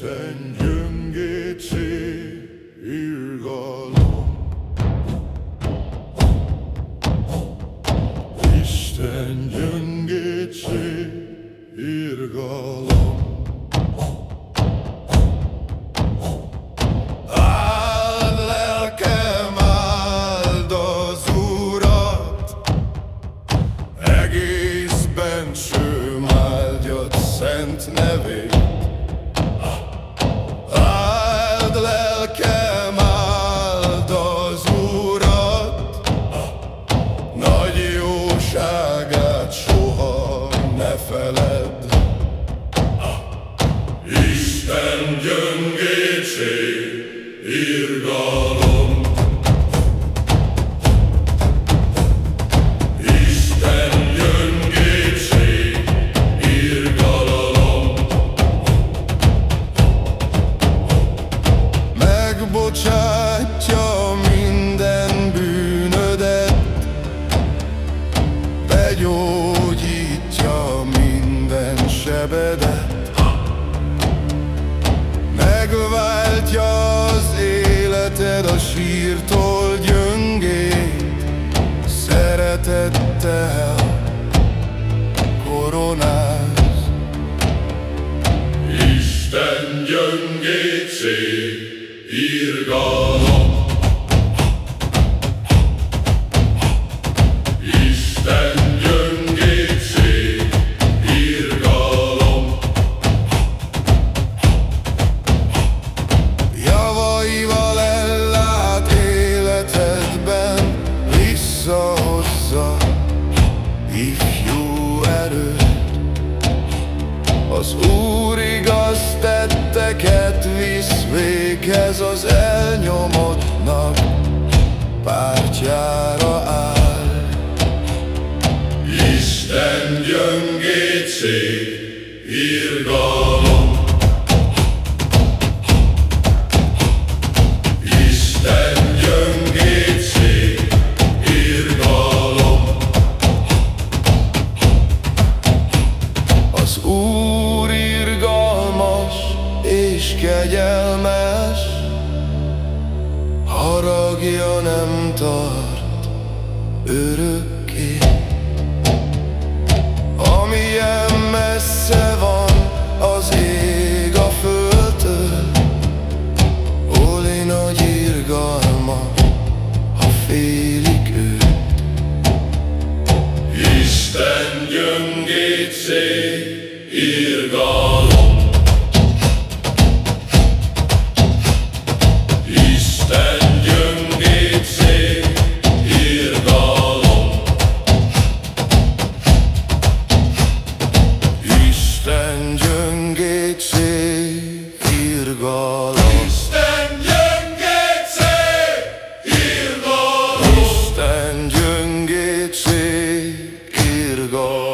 Isten gyöngétsé irgalom. Isten gyöngétsé irgalom. Egész bensőm áldjat szent neve. Ne feledd. Isten gyöngétség, irgalom. Isten gyöngétség, irgalom. Megbocsátja irgalom. Isten gyöngétség, irgalom. Javaival ellát életedben, visszahozza ifjú erőt. Az Úr véghez az elnyomottnak pártjára áll. Isten gyöngétség, irgalom. Kegyelmes, haragja nem tart örökké. Amilyen messze van az ég a földtől, Oli nagy irgalma, ha félik őt. Isten gyöngétség, irgalom. Irgalom. Isten gyöngétség, irgalom. Isten gyöngétség, irgalom.